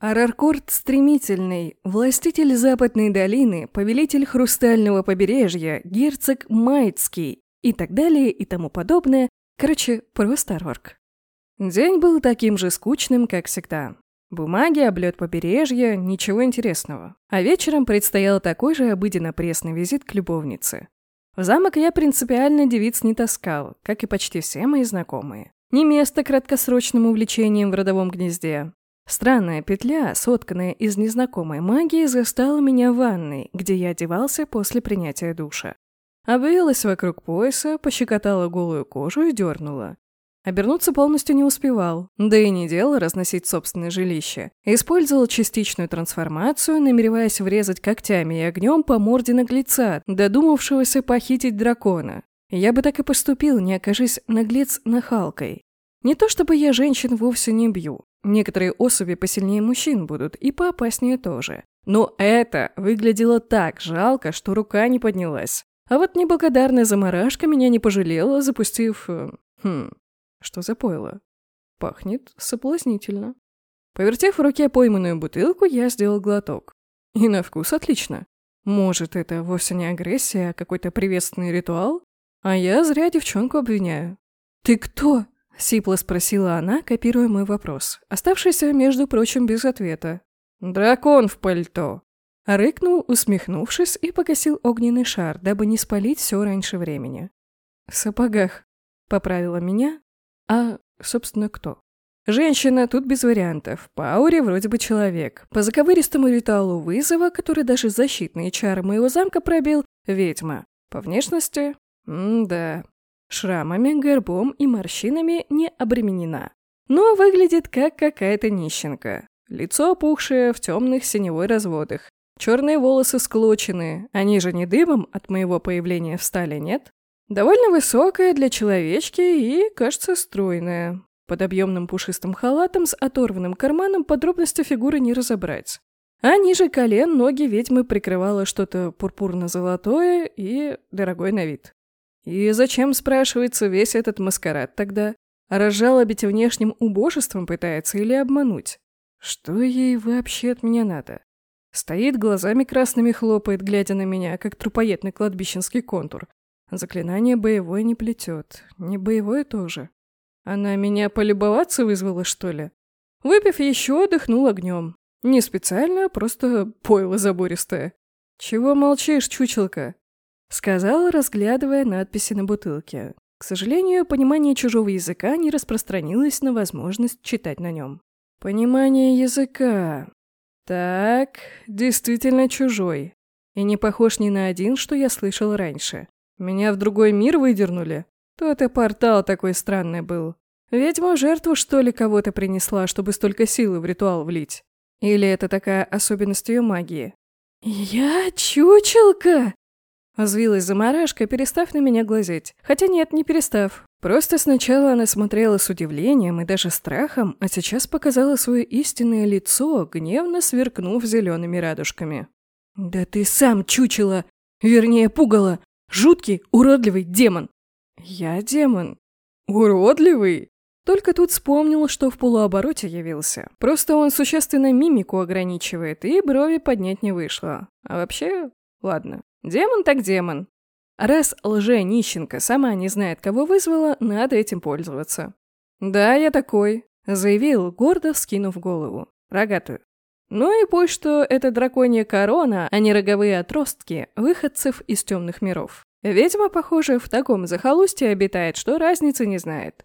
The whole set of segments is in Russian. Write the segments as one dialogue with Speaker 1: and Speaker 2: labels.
Speaker 1: Араркорт Стремительный, властитель Западной долины, повелитель Хрустального побережья, герцог Майцкий и так далее и тому подобное. Короче, просто Арорк. День был таким же скучным, как всегда. Бумаги, облет побережья, ничего интересного. А вечером предстоял такой же обыденно-пресный визит к любовнице. В замок я принципиально девиц не таскал, как и почти все мои знакомые. Не место краткосрочным увлечением в родовом гнезде. Странная петля, сотканная из незнакомой магии, застала меня в ванной, где я одевался после принятия душа. Обвилась вокруг пояса, пощекотала голую кожу и дернула. Обернуться полностью не успевал, да и не дело разносить собственное жилище. Использовал частичную трансформацию, намереваясь врезать когтями и огнем по морде наглеца, додумавшегося похитить дракона. Я бы так и поступил, не окажись наглец нахалкой. Не то чтобы я женщин вовсе не бью. Некоторые особи посильнее мужчин будут, и поопаснее тоже. Но это выглядело так жалко, что рука не поднялась. А вот неблагодарная заморашка меня не пожалела, запустив... Э, хм... Что за пойло? Пахнет соблазнительно. Повертев в руке пойманную бутылку, я сделал глоток. И на вкус отлично. Может, это вовсе не агрессия, а какой-то приветственный ритуал? А я зря девчонку обвиняю. «Ты кто?» — сипло спросила она, копируя мой вопрос, оставшийся, между прочим, без ответа. «Дракон в пальто!» Рыкнул, усмехнувшись, и погасил огненный шар, дабы не спалить все раньше времени. «В сапогах», — поправила меня. «А, собственно, кто?» Женщина тут без вариантов. По ауре вроде бы человек. По заковыристому ритуалу вызова, который даже защитные чары моего замка пробил, ведьма. По внешности? М-да. Шрамами, горбом и морщинами не обременена. Но выглядит как какая-то нищенка. Лицо опухшее в темных синевой разводах. Черные волосы склочены. Они же не дымом от моего появления встали, нет? Довольно высокая для человечки и, кажется, стройная. Под объемным пушистым халатом с оторванным карманом подробности фигуры не разобрать. А ниже колен ноги ведьмы прикрывало что-то пурпурно-золотое и дорогой на вид. И зачем, спрашивается, весь этот маскарад тогда? Разжалобить внешним убожеством пытается или обмануть? Что ей вообще от меня надо? Стоит, глазами красными хлопает, глядя на меня, как трупоедный кладбищенский контур. Заклинание боевое не плетет. Не боевое тоже. Она меня полюбоваться вызвала, что ли? Выпив еще, дыхнул огнем. Не специально, просто пойло забористое. Чего молчишь, чучелка? Сказал, разглядывая надписи на бутылке. К сожалению, понимание чужого языка не распространилось на возможность читать на нем. Понимание языка. Так, действительно чужой. И не похож ни на один, что я слышал раньше. Меня в другой мир выдернули? Тот и портал такой странный был. Ведьма жертву, что ли, кого-то принесла, чтобы столько силы в ритуал влить? Или это такая особенность ее магии? «Я чучелка!» Взвилась заморашка, перестав на меня глазеть. Хотя нет, не перестав. Просто сначала она смотрела с удивлением и даже страхом, а сейчас показала свое истинное лицо, гневно сверкнув зелеными радужками. «Да ты сам чучело! Вернее, пугало! Жуткий, уродливый демон!» «Я демон? Уродливый?» Только тут вспомнил, что в полуобороте явился. Просто он существенно мимику ограничивает, и брови поднять не вышло. А вообще, ладно. Демон так демон. Раз лже-нищенка сама не знает, кого вызвала, надо этим пользоваться. «Да, я такой», — заявил, гордо вскинув голову. Рогатую. Ну и пусть что это драконья корона, а не роговые отростки выходцев из темных миров. Ведьма, похоже, в таком захолустье обитает, что разницы не знает.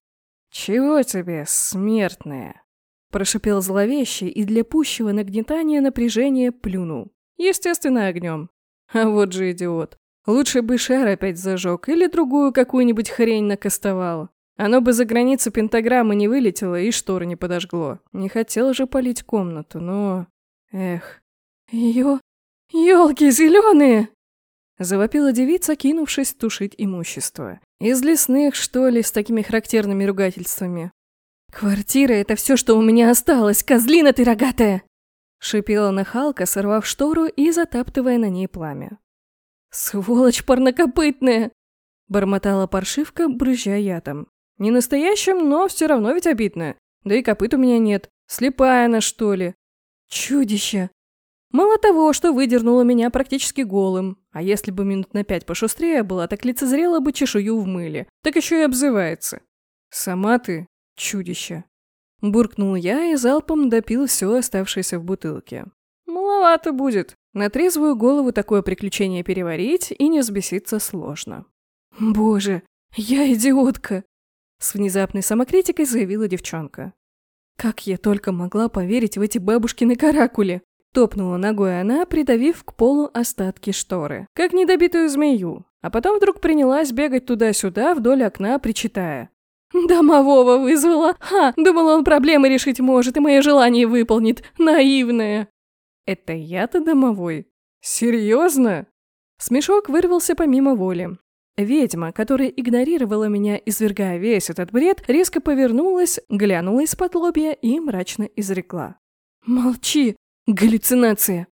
Speaker 1: «Чего тебе, смертная?» Прошипел зловеще и для пущего нагнетания напряжения плюнул. Естественно, огнем. А вот же идиот. Лучше бы шар опять зажег или другую какую-нибудь хрень накастовал. Оно бы за границу пентаграммы не вылетело и шторы не подожгло. Не хотел же полить комнату, но... Эх. Ё... Ёлки зеленые! Завопила девица, кинувшись тушить имущество. Из лесных, что ли, с такими характерными ругательствами. «Квартира — это все, что у меня осталось, козлина ты рогатая!» Шипела нахалка, сорвав штору и затаптывая на ней пламя. «Сволочь парнокопытная!» Бормотала паршивка, брызжа ядом. «Не настоящим, но все равно ведь обидно. Да и копыт у меня нет. Слепая она, что ли?» Чудище! Мало того, что выдернула меня практически голым, а если бы минут на пять пошустрее была, так лицезрела бы чешую в мыле, так еще и обзывается. Сама ты чудище. Буркнул я и залпом допил все оставшееся в бутылке. Маловато будет. На трезвую голову такое приключение переварить и не взбеситься сложно. Боже, я идиотка! С внезапной самокритикой заявила девчонка. Как я только могла поверить в эти бабушкины каракули! Топнула ногой она, придавив к полу остатки шторы, как недобитую змею, а потом вдруг принялась бегать туда-сюда вдоль окна, причитая. «Домового вызвала! Ха! Думала, он проблемы решить может и мои желания выполнит! Наивная!» «Это я-то домовой? Серьезно?» Смешок вырвался помимо воли. Ведьма, которая игнорировала меня, извергая весь этот бред, резко повернулась, глянула из-под лобья и мрачно изрекла. «Молчи! Галлюцинация!»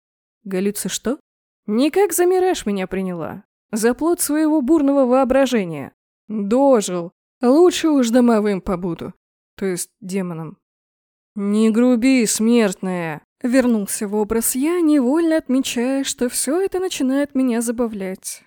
Speaker 1: «Галлюци что?» «Никак за меня приняла. За плод своего бурного воображения. Дожил. Лучше уж домовым побуду. То есть демоном». «Не груби, смертная!» Вернулся в образ я, невольно отмечая, что все это начинает меня забавлять.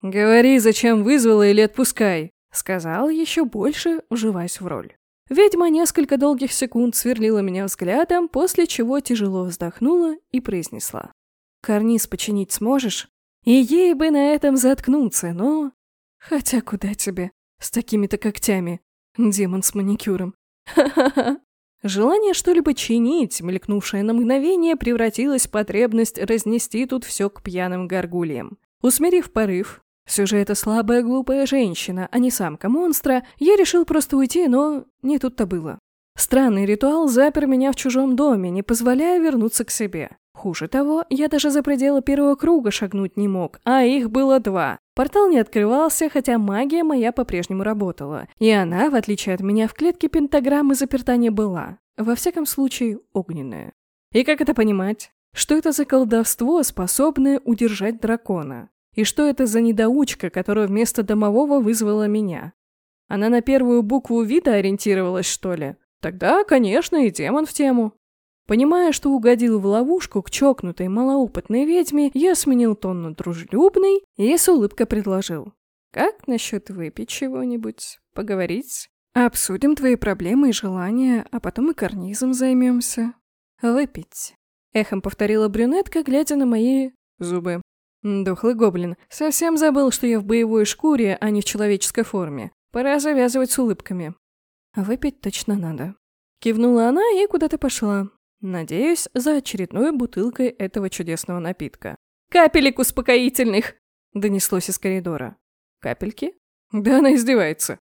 Speaker 1: «Говори, зачем вызвала или отпускай», — сказал еще больше, вживаясь в роль. Ведьма несколько долгих секунд сверлила меня взглядом, после чего тяжело вздохнула и произнесла. «Карниз починить сможешь?» И ей бы на этом заткнуться, но... Хотя куда тебе? С такими-то когтями. Демон с маникюром. Ха-ха-ха. Желание что-либо чинить, мелькнувшее на мгновение, превратилось в потребность разнести тут все к пьяным горгульям. Усмирив порыв, все же это слабая глупая женщина, а не самка монстра, я решил просто уйти, но не тут-то было. Странный ритуал запер меня в чужом доме, не позволяя вернуться к себе. Хуже того, я даже за пределы первого круга шагнуть не мог, а их было два. Портал не открывался, хотя магия моя по-прежнему работала. И она, в отличие от меня, в клетке пентаграммы заперта не была. Во всяком случае, огненная. И как это понимать? Что это за колдовство, способное удержать дракона? И что это за недоучка, которая вместо домового вызвала меня? Она на первую букву вида ориентировалась, что ли? Тогда, конечно, и демон в тему. Понимая, что угодил в ловушку к чокнутой малоопытной ведьме, я сменил тон на дружелюбный и с улыбкой предложил. «Как насчет выпить чего-нибудь? Поговорить? Обсудим твои проблемы и желания, а потом и карнизом займемся». «Выпить», — эхом повторила брюнетка, глядя на мои зубы. Дохлый гоблин. Совсем забыл, что я в боевой шкуре, а не в человеческой форме. Пора завязывать с улыбками. Выпить точно надо. Кивнула она и куда-то пошла. Надеюсь, за очередной бутылкой этого чудесного напитка. «Капелек успокоительных!» — донеслось из коридора. «Капельки?» «Да она издевается!»